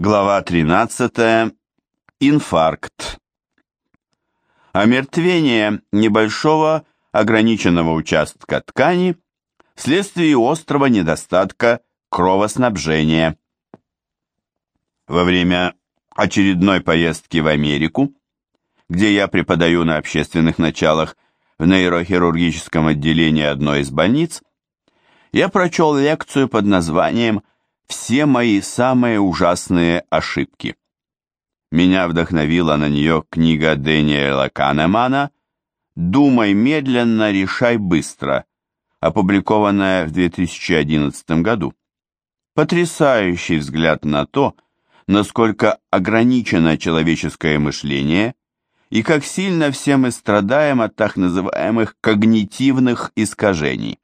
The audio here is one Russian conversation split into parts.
Глава 13. Инфаркт. Омертвение небольшого ограниченного участка ткани вследствие острого недостатка кровоснабжения. Во время очередной поездки в Америку, где я преподаю на общественных началах в нейрохирургическом отделении одной из больниц, я прочел лекцию под названием «Связь» все мои самые ужасные ошибки. Меня вдохновила на нее книга Дэниела Канемана «Думай медленно, решай быстро», опубликованная в 2011 году. Потрясающий взгляд на то, насколько ограничено человеческое мышление и как сильно все мы страдаем от так называемых когнитивных искажений.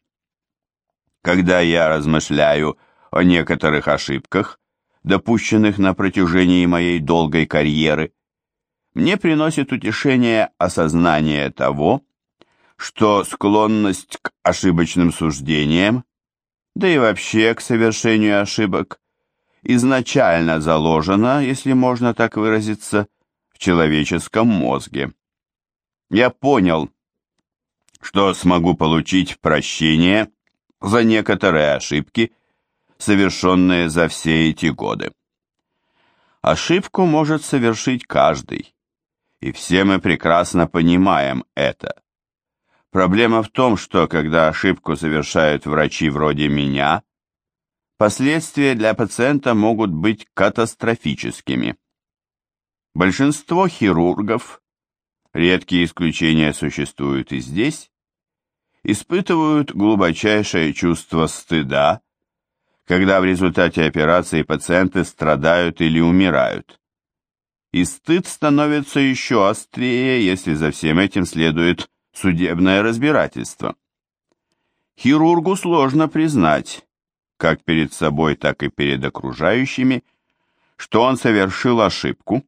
Когда я размышляю о некоторых ошибках, допущенных на протяжении моей долгой карьеры, мне приносит утешение осознание того, что склонность к ошибочным суждениям, да и вообще к совершению ошибок, изначально заложена, если можно так выразиться, в человеческом мозге. Я понял, что смогу получить прощение за некоторые ошибки, совершенные за все эти годы. Ошибку может совершить каждый, и все мы прекрасно понимаем это. Проблема в том, что когда ошибку совершают врачи вроде меня, последствия для пациента могут быть катастрофическими. Большинство хирургов, редкие исключения существуют и здесь, испытывают глубочайшее чувство стыда когда в результате операции пациенты страдают или умирают. И стыд становится еще острее, если за всем этим следует судебное разбирательство. Хирургу сложно признать, как перед собой, так и перед окружающими, что он совершил ошибку.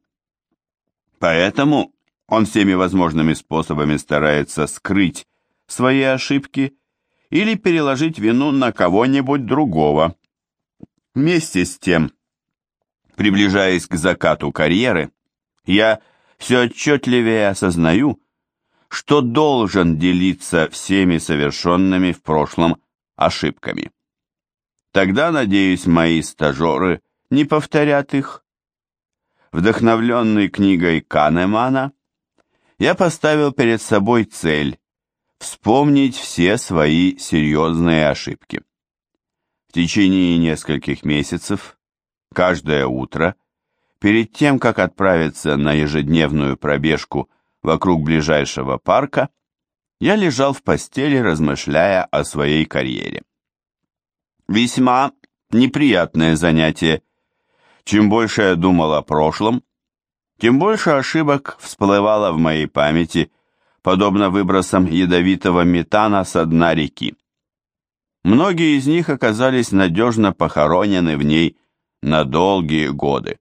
Поэтому он всеми возможными способами старается скрыть свои ошибки или переложить вину на кого-нибудь другого. Вместе с тем, приближаясь к закату карьеры, я все отчетливее осознаю, что должен делиться всеми совершенными в прошлом ошибками. Тогда, надеюсь, мои стажеры не повторят их. Вдохновленный книгой Канемана, я поставил перед собой цель вспомнить все свои серьезные ошибки. В течение нескольких месяцев, каждое утро, перед тем, как отправиться на ежедневную пробежку вокруг ближайшего парка, я лежал в постели, размышляя о своей карьере. Весьма неприятное занятие. Чем больше я думал о прошлом, тем больше ошибок всплывало в моей памяти, подобно выбросам ядовитого метана со дна реки. Многие из них оказались надежно похоронены в ней на долгие годы.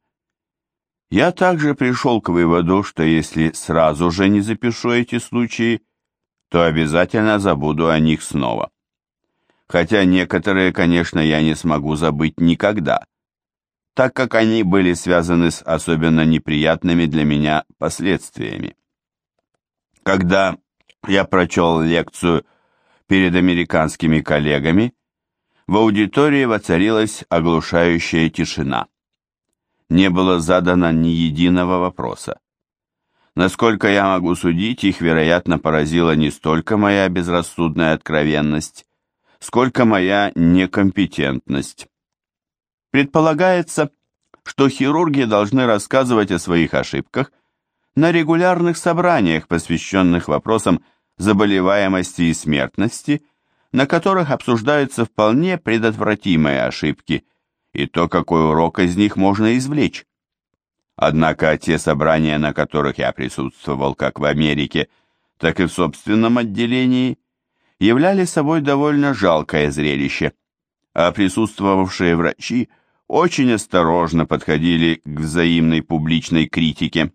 Я также пришел к выводу, что если сразу же не запишу эти случаи, то обязательно забуду о них снова. Хотя некоторые, конечно, я не смогу забыть никогда, так как они были связаны с особенно неприятными для меня последствиями. Когда я прочел лекцию перед американскими коллегами, в аудитории воцарилась оглушающая тишина. Не было задано ни единого вопроса. Насколько я могу судить, их, вероятно, поразила не столько моя безрассудная откровенность, сколько моя некомпетентность. Предполагается, что хирурги должны рассказывать о своих ошибках на регулярных собраниях, посвященных вопросам заболеваемости и смертности, на которых обсуждаются вполне предотвратимые ошибки и то, какой урок из них можно извлечь. Однако те собрания, на которых я присутствовал как в Америке, так и в собственном отделении, являли собой довольно жалкое зрелище, а присутствовавшие врачи очень осторожно подходили к взаимной публичной критике.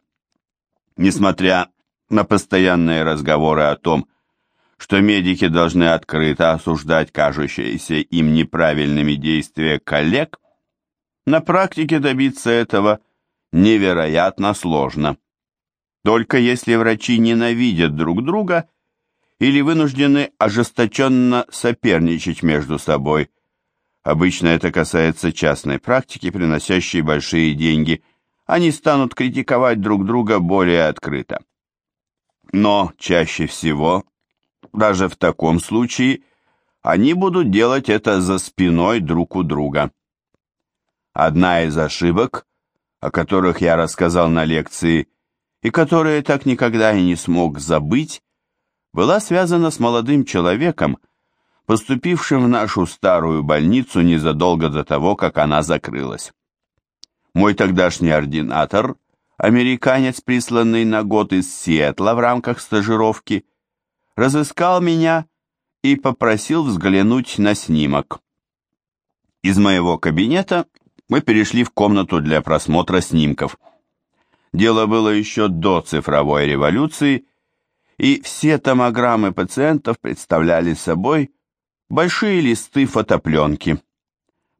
Несмотря на постоянные разговоры о том, что медики должны открыто осуждать кажущиеся им неправильными действия коллег, На практике добиться этого невероятно сложно. Только если врачи ненавидят друг друга или вынуждены ожесточенно соперничать между собой. Обычно это касается частной практики, приносящей большие деньги. Они станут критиковать друг друга более открыто. Но чаще всего, даже в таком случае, они будут делать это за спиной друг у друга. Одна из ошибок, о которых я рассказал на лекции, и которые так никогда и не смог забыть, была связана с молодым человеком, поступившим в нашу старую больницу незадолго до того, как она закрылась. Мой тогдашний ординатор, американец, присланный на год из Сиэтла в рамках стажировки, разыскал меня и попросил взглянуть на снимок. Из моего кабинета мы перешли в комнату для просмотра снимков – Дело было еще до цифровой революции, и все томограммы пациентов представляли собой большие листы фотопленки.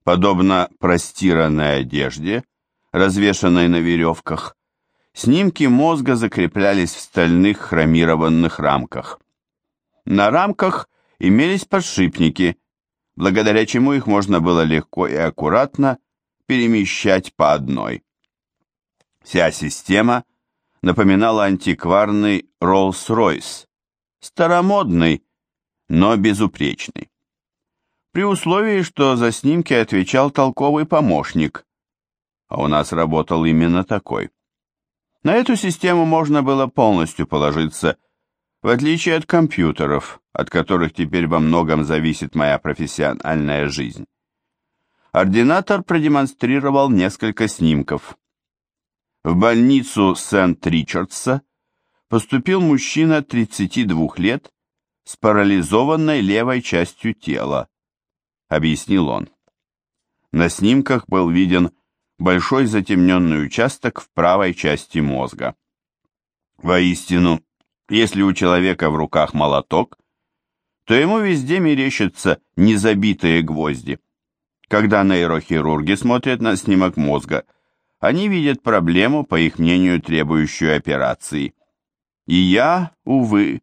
Подобно простиранной одежде, развешанной на веревках, снимки мозга закреплялись в стальных хромированных рамках. На рамках имелись подшипники, благодаря чему их можно было легко и аккуратно перемещать по одной. Вся система напоминала антикварный Rolls-Royce, старомодный, но безупречный. При условии, что за снимки отвечал толковый помощник, а у нас работал именно такой. На эту систему можно было полностью положиться, в отличие от компьютеров, от которых теперь во многом зависит моя профессиональная жизнь. Ординатор продемонстрировал несколько снимков. В больницу Сент-Ричардса поступил мужчина 32 лет с парализованной левой частью тела, объяснил он. На снимках был виден большой затемненный участок в правой части мозга. Воистину, если у человека в руках молоток, то ему везде мерещатся незабитые гвозди. Когда нейрохирурги смотрят на снимок мозга – они видят проблему, по их мнению, требующую операции. И я, увы,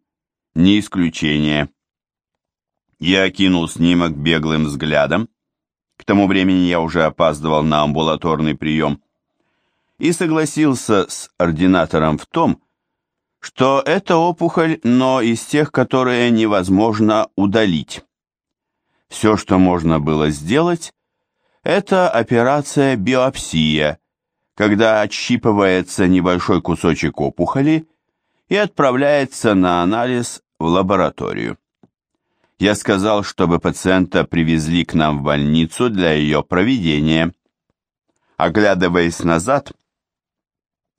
не исключение. Я окинул снимок беглым взглядом. К тому времени я уже опаздывал на амбулаторный прием. И согласился с ординатором в том, что это опухоль, но из тех, которые невозможно удалить. Все, что можно было сделать, это операция биопсия, когда отщипывается небольшой кусочек опухоли и отправляется на анализ в лабораторию. Я сказал, чтобы пациента привезли к нам в больницу для ее проведения. Оглядываясь назад,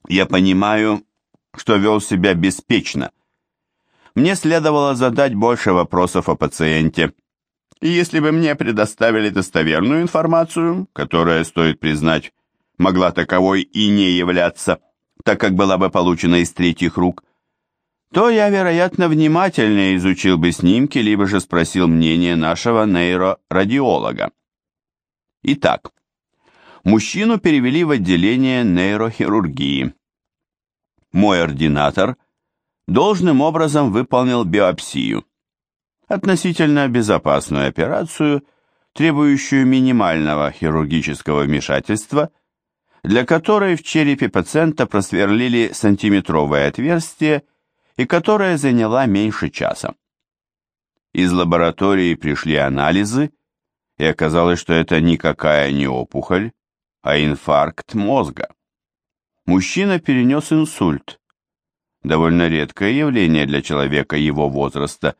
я понимаю, что вел себя беспечно. Мне следовало задать больше вопросов о пациенте. И если бы мне предоставили достоверную информацию, которая, стоит признать, могла таковой и не являться, так как была бы получена из третьих рук, то я, вероятно, внимательнее изучил бы снимки, либо же спросил мнение нашего нейрорадиолога. Итак, мужчину перевели в отделение нейрохирургии. Мой ординатор должным образом выполнил биопсию, относительно безопасную операцию, требующую минимального хирургического вмешательства для которой в черепе пациента просверлили сантиметровое отверстие и которая заняла меньше часа. Из лаборатории пришли анализы, и оказалось, что это никакая не опухоль, а инфаркт мозга. Мужчина перенес инсульт, довольно редкое явление для человека его возраста,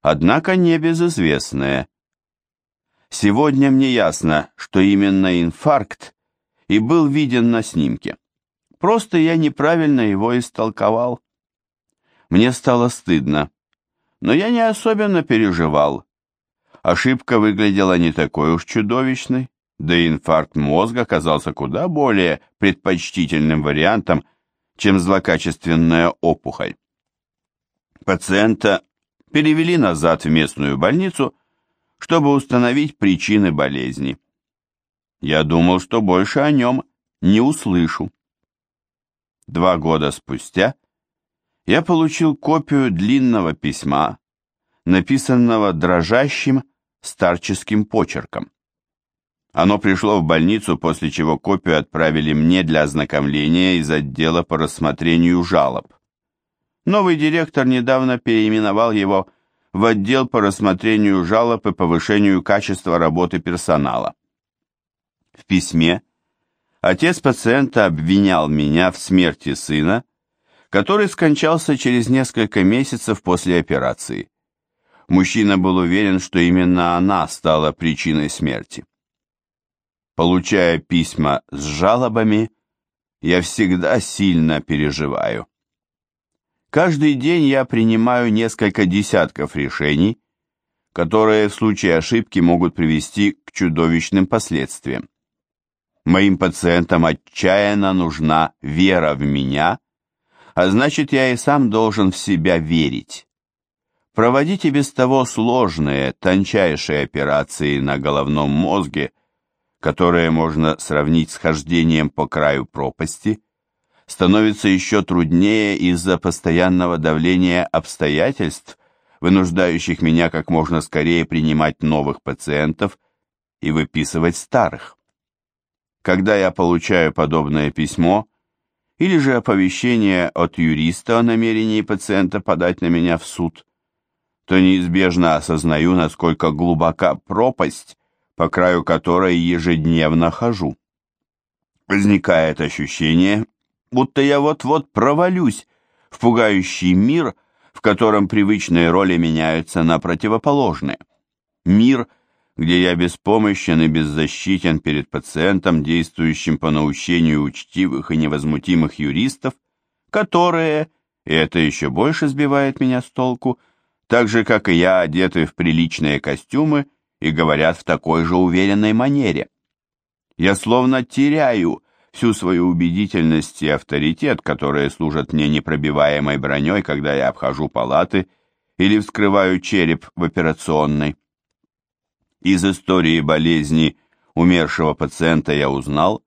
однако не безызвестное. Сегодня мне ясно, что именно инфаркт и был виден на снимке. Просто я неправильно его истолковал. Мне стало стыдно, но я не особенно переживал. Ошибка выглядела не такой уж чудовищной, да и инфаркт мозга оказался куда более предпочтительным вариантом, чем злокачественная опухоль. Пациента перевели назад в местную больницу, чтобы установить причины болезни. Я думал, что больше о нем не услышу. Два года спустя я получил копию длинного письма, написанного дрожащим старческим почерком. Оно пришло в больницу, после чего копию отправили мне для ознакомления из отдела по рассмотрению жалоб. Новый директор недавно переименовал его в отдел по рассмотрению жалоб и повышению качества работы персонала. В письме отец пациента обвинял меня в смерти сына, который скончался через несколько месяцев после операции. Мужчина был уверен, что именно она стала причиной смерти. Получая письма с жалобами, я всегда сильно переживаю. Каждый день я принимаю несколько десятков решений, которые в случае ошибки могут привести к чудовищным последствиям. Моим пациентам отчаянно нужна вера в меня, а значит, я и сам должен в себя верить. Проводить и без того сложные, тончайшие операции на головном мозге, которые можно сравнить с хождением по краю пропасти, становится еще труднее из-за постоянного давления обстоятельств, вынуждающих меня как можно скорее принимать новых пациентов и выписывать старых. Когда я получаю подобное письмо или же оповещение от юриста о намерении пациента подать на меня в суд, то неизбежно осознаю, насколько глубока пропасть, по краю которой ежедневно хожу. Возникает ощущение, будто я вот-вот провалюсь в пугающий мир, в котором привычные роли меняются на противоположные. Мир, где я беспомощен и беззащитен перед пациентом, действующим по наущению учтивых и невозмутимых юристов, которые, и это еще больше сбивает меня с толку, так же, как и я, одеты в приличные костюмы и говорят в такой же уверенной манере. Я словно теряю всю свою убедительность и авторитет, которые служат мне непробиваемой броней, когда я обхожу палаты или вскрываю череп в операционной. Из истории болезни умершего пациента я узнал,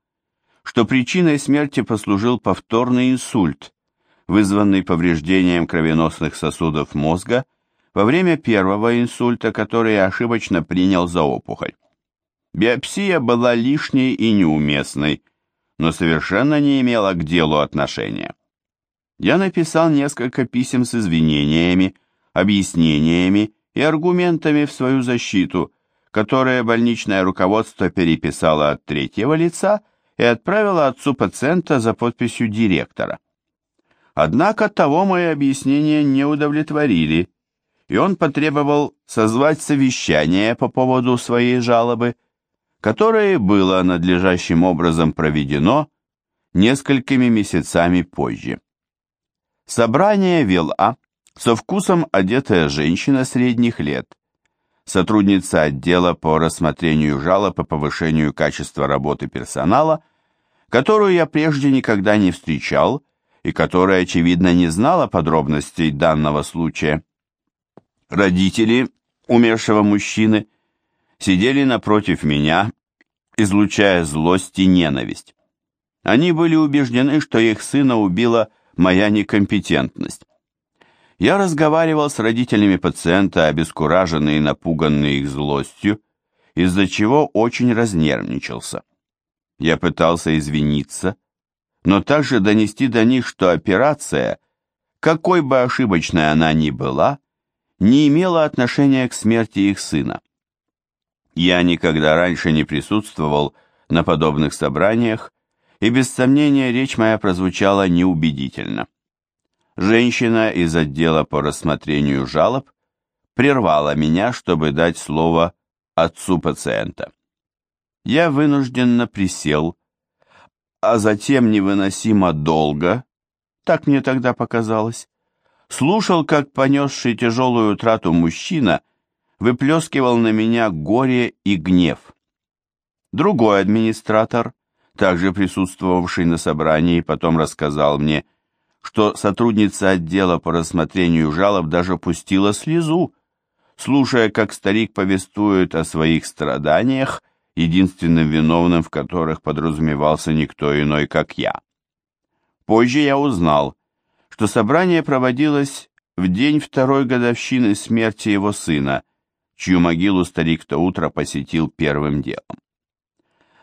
что причиной смерти послужил повторный инсульт, вызванный повреждением кровеносных сосудов мозга во время первого инсульта, который я ошибочно принял за опухоль. Биопсия была лишней и неуместной, но совершенно не имела к делу отношения. Я написал несколько писем с извинениями, объяснениями и аргументами в свою защиту, которые больничное руководство переписало от третьего лица и отправило отцу пациента за подписью директора. Однако того мои объяснения не удовлетворили, и он потребовал созвать совещание по поводу своей жалобы, которое было надлежащим образом проведено несколькими месяцами позже. Собрание вела со вкусом одетая женщина средних лет, сотрудница отдела по рассмотрению жалоб и повышению качества работы персонала, которую я прежде никогда не встречал и которая, очевидно, не знала подробностей данного случая. Родители умершего мужчины сидели напротив меня, излучая злость и ненависть. Они были убеждены, что их сына убила моя некомпетентность. Я разговаривал с родителями пациента, обескураженный и напуганный их злостью, из-за чего очень разнервничался. Я пытался извиниться, но также донести до них, что операция, какой бы ошибочной она ни была, не имела отношения к смерти их сына. Я никогда раньше не присутствовал на подобных собраниях, и без сомнения речь моя прозвучала неубедительно. Женщина из отдела по рассмотрению жалоб прервала меня, чтобы дать слово отцу пациента. Я вынужденно присел, а затем невыносимо долго, так мне тогда показалось, слушал, как понесший тяжелую утрату мужчина – выплескивал на меня горе и гнев. Другой администратор, также присутствовавший на собрании, потом рассказал мне, что сотрудница отдела по рассмотрению жалоб даже пустила слезу, слушая, как старик повествует о своих страданиях единственным виновным в которых подразумевался никто иной, как я. Позже я узнал, что собрание проводилось в день второй годовщины смерти его сына, чью могилу старик то утро посетил первым делом.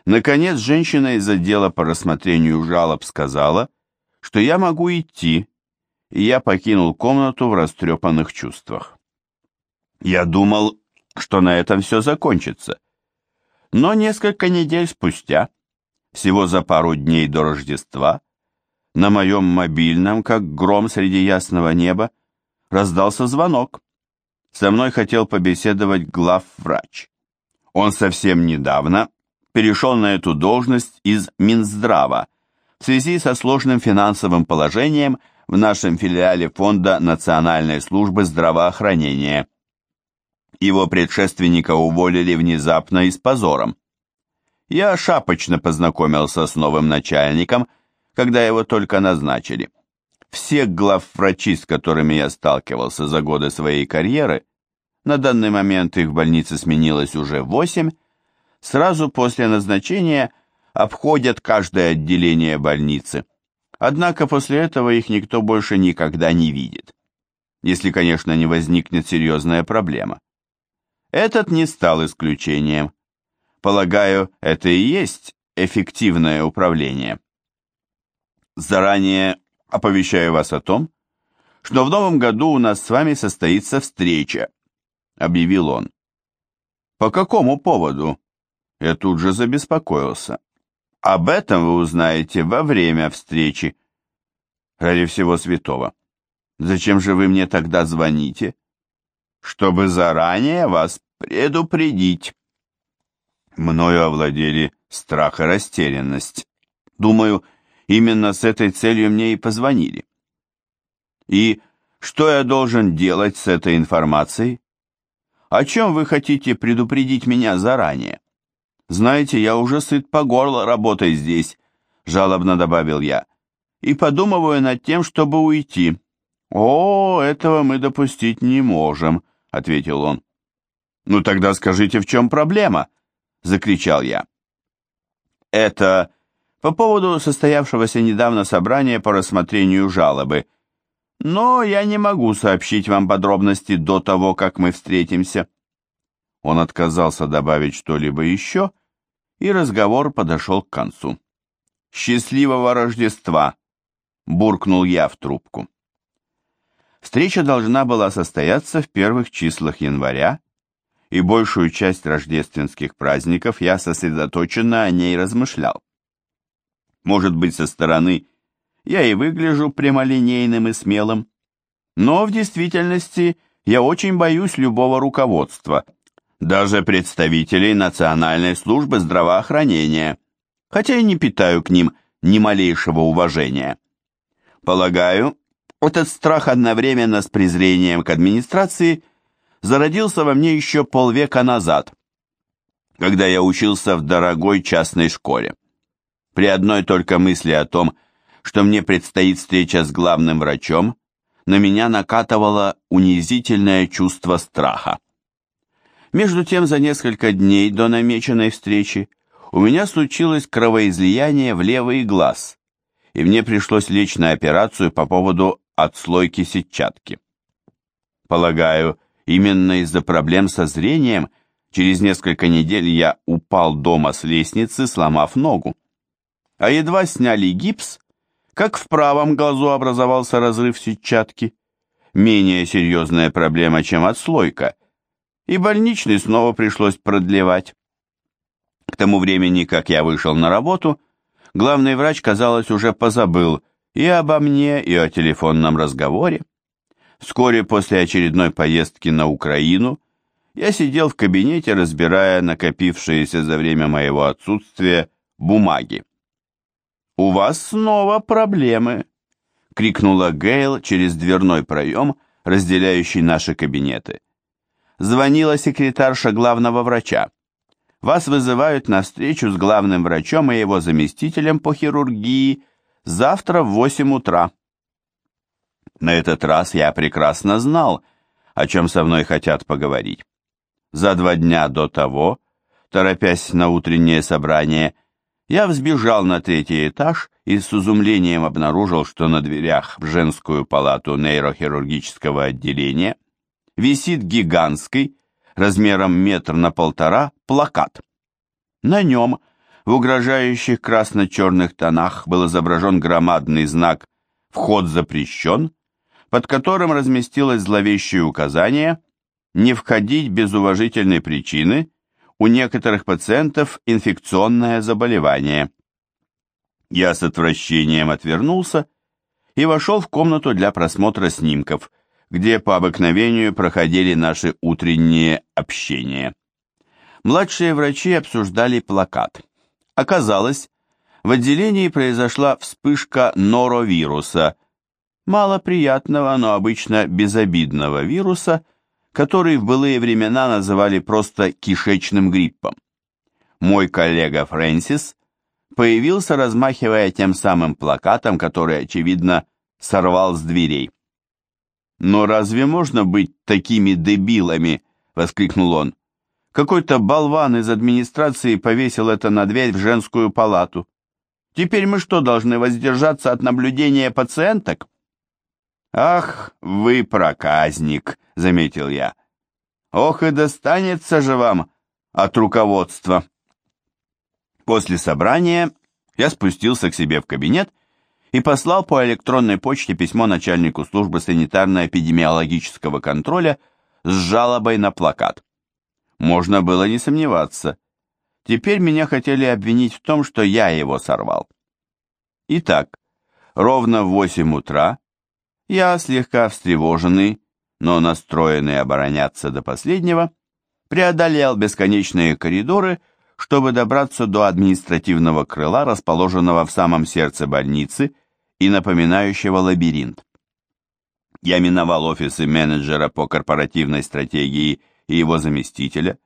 Наконец, женщина из отдела по рассмотрению жалоб сказала, что я могу идти, и я покинул комнату в растрепанных чувствах. Я думал, что на этом все закончится. Но несколько недель спустя, всего за пару дней до Рождества, на моем мобильном, как гром среди ясного неба, раздался звонок. Со мной хотел побеседовать главврач. Он совсем недавно перешел на эту должность из Минздрава в связи со сложным финансовым положением в нашем филиале Фонда национальной службы здравоохранения. Его предшественника уволили внезапно и с позором. Я шапочно познакомился с новым начальником, когда его только назначили. Все главврачи, с которыми я сталкивался за годы своей карьеры, на данный момент их в больнице сменилось уже восемь, сразу после назначения обходят каждое отделение больницы. Однако после этого их никто больше никогда не видит. Если, конечно, не возникнет серьезная проблема. Этот не стал исключением. Полагаю, это и есть эффективное управление. Заранее оповещаю вас о том, что в новом году у нас с вами состоится встреча, объявил он. По какому поводу? Я тут же забеспокоился. Об этом вы узнаете во время встречи. Ради всего святого. Зачем же вы мне тогда звоните? чтобы заранее вас предупредить. Мною овладели страх и растерянность. Думаю, именно с этой целью мне и позвонили. И что я должен делать с этой информацией? О чем вы хотите предупредить меня заранее? Знаете, я уже сыт по горло работой здесь, жалобно добавил я, и подумываю над тем, чтобы уйти. О, этого мы допустить не можем, ответил он. «Ну тогда скажите, в чем проблема?» — закричал я. «Это по поводу состоявшегося недавно собрания по рассмотрению жалобы. Но я не могу сообщить вам подробности до того, как мы встретимся». Он отказался добавить что-либо еще, и разговор подошел к концу. «Счастливого Рождества!» — буркнул я в трубку. Встреча должна была состояться в первых числах января, и большую часть рождественских праздников я сосредоточенно о ней размышлял. Может быть, со стороны я и выгляжу прямолинейным и смелым, но в действительности я очень боюсь любого руководства, даже представителей Национальной службы здравоохранения, хотя и не питаю к ним ни малейшего уважения. Полагаю, этот страх одновременно с презрением к администрации зародился во мне еще полвека назад, когда я учился в дорогой частной школе. При одной только мысли о том, что мне предстоит встреча с главным врачом, на меня накатывало унизительное чувство страха. Между тем, за несколько дней до намеченной встречи у меня случилось кровоизлияние в левый глаз, и мне пришлось лечь на операцию по поводу отслойки сетчатки. Полагаю, именно из-за проблем со зрением через несколько недель я упал дома с лестницы, сломав ногу. А едва сняли гипс, как в правом глазу образовался разрыв сетчатки. Менее серьезная проблема, чем отслойка, и больничный снова пришлось продлевать. К тому времени, как я вышел на работу, главный врач, казалось, уже позабыл, и обо мне, и о телефонном разговоре. Вскоре после очередной поездки на Украину я сидел в кабинете, разбирая накопившиеся за время моего отсутствия бумаги. «У вас снова проблемы!» — крикнула Гейл через дверной проем, разделяющий наши кабинеты. Звонила секретарша главного врача. Вас вызывают на встречу с главным врачом и его заместителем по хирургии Завтра в восемь утра. На этот раз я прекрасно знал, о чем со мной хотят поговорить. За два дня до того торопясь на утреннее собрание, я взбежал на третий этаж и с изумлением обнаружил, что на дверях в женскую палату нейрохирургического отделения висит гигантский, размером метр на полтора, плакат. На нем в угрожающих красно-черных тонах был изображен громадный знак «Вход запрещен», под которым разместилось зловещее указание «Не входить без уважительной причины, у некоторых пациентов инфекционное заболевание». Я с отвращением отвернулся и вошел в комнату для просмотра снимков, где по обыкновению проходили наши утренние общения. Младшие врачи обсуждали плакат. Оказалось, в отделении произошла вспышка норовируса, малоприятного, но обычно безобидного вируса, который в былые времена называли просто кишечным гриппом. Мой коллега Фрэнсис появился, размахивая тем самым плакатом, который, очевидно, сорвал с дверей. «Но разве можно быть такими дебилами?» — воскликнул он. Какой-то болван из администрации повесил это на дверь в женскую палату. Теперь мы что, должны воздержаться от наблюдения пациенток? Ах, вы проказник, заметил я. Ох и достанется же вам от руководства. После собрания я спустился к себе в кабинет и послал по электронной почте письмо начальнику службы санитарно-эпидемиологического контроля с жалобой на плакат. Можно было не сомневаться. Теперь меня хотели обвинить в том, что я его сорвал. Итак, ровно в восемь утра я, слегка встревоженный, но настроенный обороняться до последнего, преодолел бесконечные коридоры, чтобы добраться до административного крыла, расположенного в самом сердце больницы и напоминающего лабиринт. Я миновал офисы менеджера по корпоративной стратегии и его заместителя,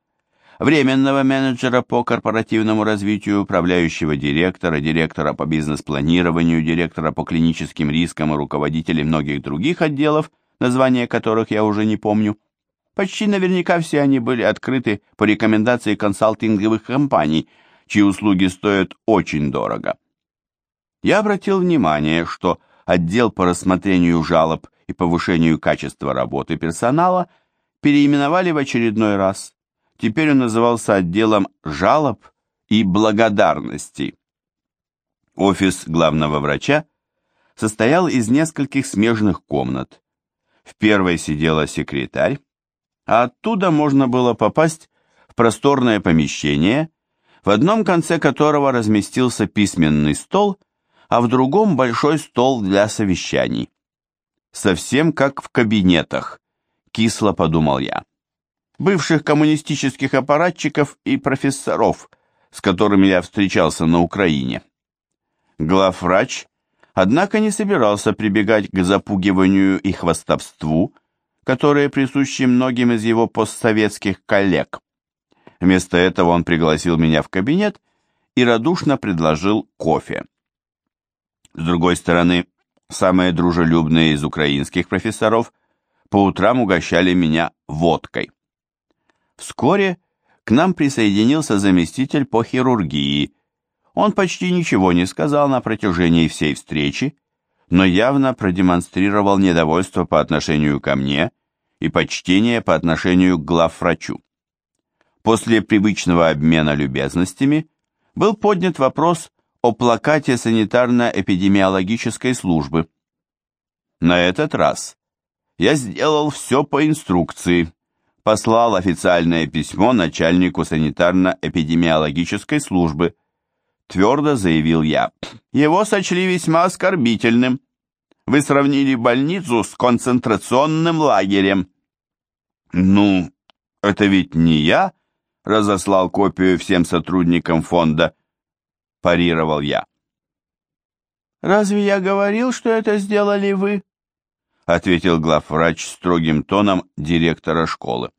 временного менеджера по корпоративному развитию, управляющего директора, директора по бизнес-планированию, директора по клиническим рискам и руководителей многих других отделов, названия которых я уже не помню. Почти наверняка все они были открыты по рекомендации консалтинговых компаний, чьи услуги стоят очень дорого. Я обратил внимание, что отдел по рассмотрению жалоб и повышению качества работы персонала – переименовали в очередной раз. Теперь он назывался отделом жалоб и благодарностей. Офис главного врача состоял из нескольких смежных комнат. В первой сидела секретарь, а оттуда можно было попасть в просторное помещение, в одном конце которого разместился письменный стол, а в другом большой стол для совещаний. Совсем как в кабинетах, кисло подумал я. Бывших коммунистических аппаратчиков и профессоров, с которыми я встречался на Украине. Главврач, однако, не собирался прибегать к запугиванию и хвастовству, которые присущи многим из его постсоветских коллег. Вместо этого он пригласил меня в кабинет и радушно предложил кофе. С другой стороны, самые дружелюбные из украинских профессоров – по утрам угощали меня водкой. Вскоре к нам присоединился заместитель по хирургии. Он почти ничего не сказал на протяжении всей встречи, но явно продемонстрировал недовольство по отношению ко мне и почтение по отношению к главврачу. После привычного обмена любезностями был поднят вопрос о плакате санитарно-эпидемиологической службы. На этот раз я сделал все по инструкции. Послал официальное письмо начальнику санитарно-эпидемиологической службы. Твердо заявил я. Его сочли весьма оскорбительным. Вы сравнили больницу с концентрационным лагерем. Ну, это ведь не я разослал копию всем сотрудникам фонда, парировал я. Разве я говорил, что это сделали вы? ответил главврач строгим тоном директора школы.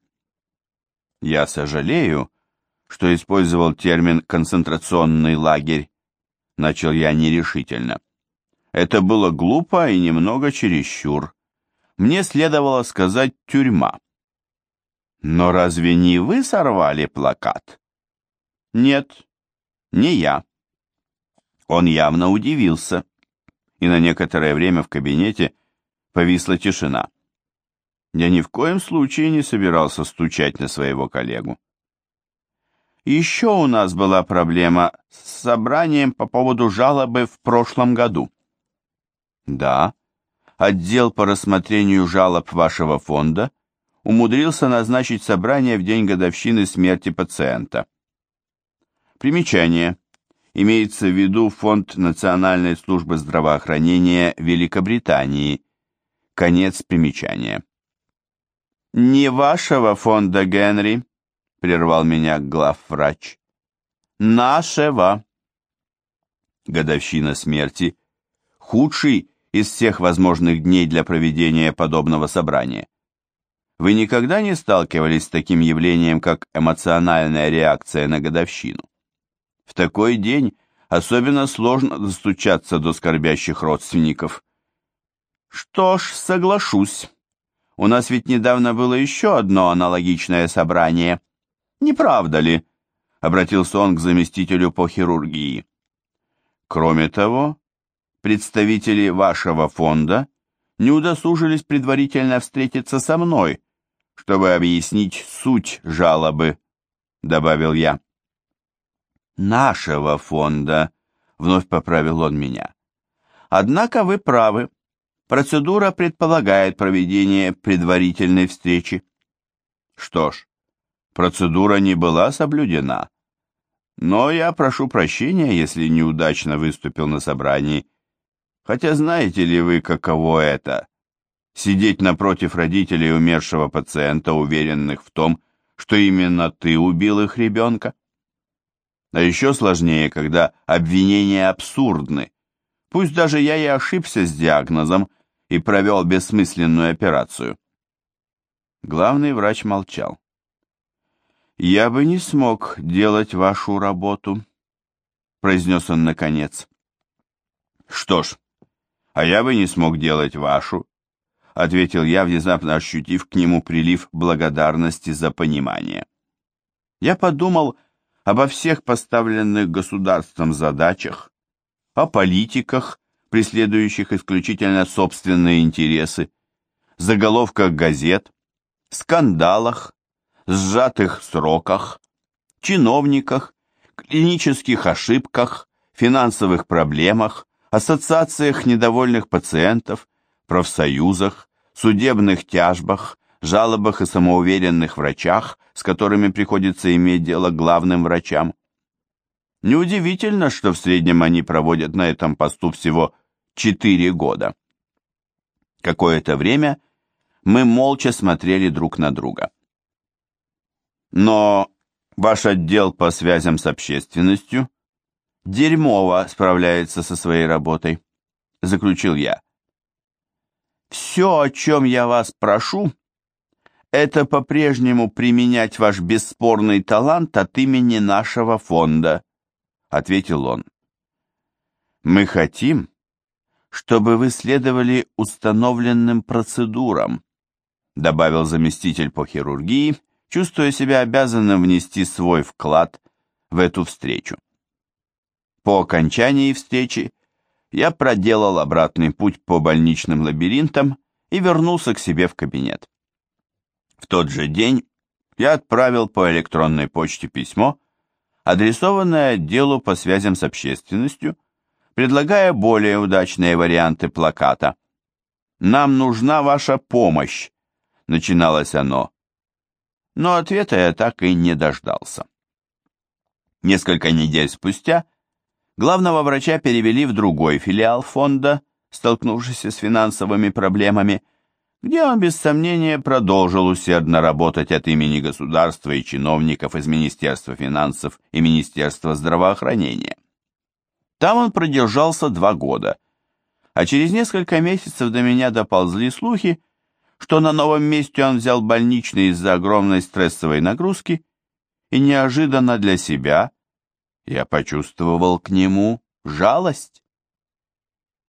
Я сожалею, что использовал термин «концентрационный лагерь», начал я нерешительно. Это было глупо и немного чересчур. Мне следовало сказать «тюрьма». Но разве не вы сорвали плакат? Нет, не я. Он явно удивился, и на некоторое время в кабинете повисла тишина. Я ни в коем случае не собирался стучать на своего коллегу. Еще у нас была проблема с собранием по поводу жалобы в прошлом году. Да, отдел по рассмотрению жалоб вашего фонда умудрился назначить собрание в день годовщины смерти пациента. Примечание. Имеется в виду Фонд Национальной службы здравоохранения Великобритании. Конец примечания. «Не вашего фонда, Генри», — прервал меня главврач. «Нашего». Годовщина смерти — худший из всех возможных дней для проведения подобного собрания. Вы никогда не сталкивались с таким явлением, как эмоциональная реакция на годовщину? В такой день особенно сложно достучаться до скорбящих родственников. Что ж, соглашусь. У нас ведь недавно было еще одно аналогичное собрание. Не правда ли? Обратился он к заместителю по хирургии. Кроме того, представители вашего фонда не удосужились предварительно встретиться со мной, чтобы объяснить суть жалобы, добавил я. Нашего фонда, вновь поправил он меня. Однако вы правы. Процедура предполагает проведение предварительной встречи. Что ж, процедура не была соблюдена. Но я прошу прощения, если неудачно выступил на собрании Хотя знаете ли вы, каково это? Сидеть напротив родителей умершего пациента, уверенных в том, что именно ты убил их ребенка? А еще сложнее, когда обвинения абсурдны. Пусть даже я и ошибся с диагнозом и провел бессмысленную операцию. Главный врач молчал. «Я бы не смог делать вашу работу», — произнес он наконец. «Что ж, а я бы не смог делать вашу», — ответил я, внезапно ощутив к нему прилив благодарности за понимание. Я подумал обо всех поставленных государством задачах, о политиках, преследующих исключительно собственные интересы, заголовках газет, скандалах, сжатых сроках, чиновниках, клинических ошибках, финансовых проблемах, ассоциациях недовольных пациентов, профсоюзах, судебных тяжбах, жалобах и самоуверенных врачах, с которыми приходится иметь дело главным врачам. Неудивительно, что в среднем они проводят на этом посту всего 4 года. Какое-то время мы молча смотрели друг на друга. Но ваш отдел по связям с общественностью дерьмово справляется со своей работой», — заключил я. «Все, о чем я вас прошу, это по-прежнему применять ваш бесспорный талант от имени нашего фонда», — ответил он. «Мы хотим, чтобы вы следовали установленным процедурам», — добавил заместитель по хирургии, чувствуя себя обязанным внести свой вклад в эту встречу. По окончании встречи я проделал обратный путь по больничным лабиринтам и вернулся к себе в кабинет. В тот же день я отправил по электронной почте письмо, адресованное отделу по связям с общественностью, предлагая более удачные варианты плаката. «Нам нужна ваша помощь», — начиналось оно. Но ответа я так и не дождался. Несколько недель спустя Главного врача перевели в другой филиал фонда, столкнувшийся с финансовыми проблемами, где он без сомнения продолжил усердно работать от имени государства и чиновников из Министерства финансов и Министерства здравоохранения. Там он продержался два года, а через несколько месяцев до меня доползли слухи, что на новом месте он взял больничный из-за огромной стрессовой нагрузки и неожиданно для себя – я почувствовал к нему жалость.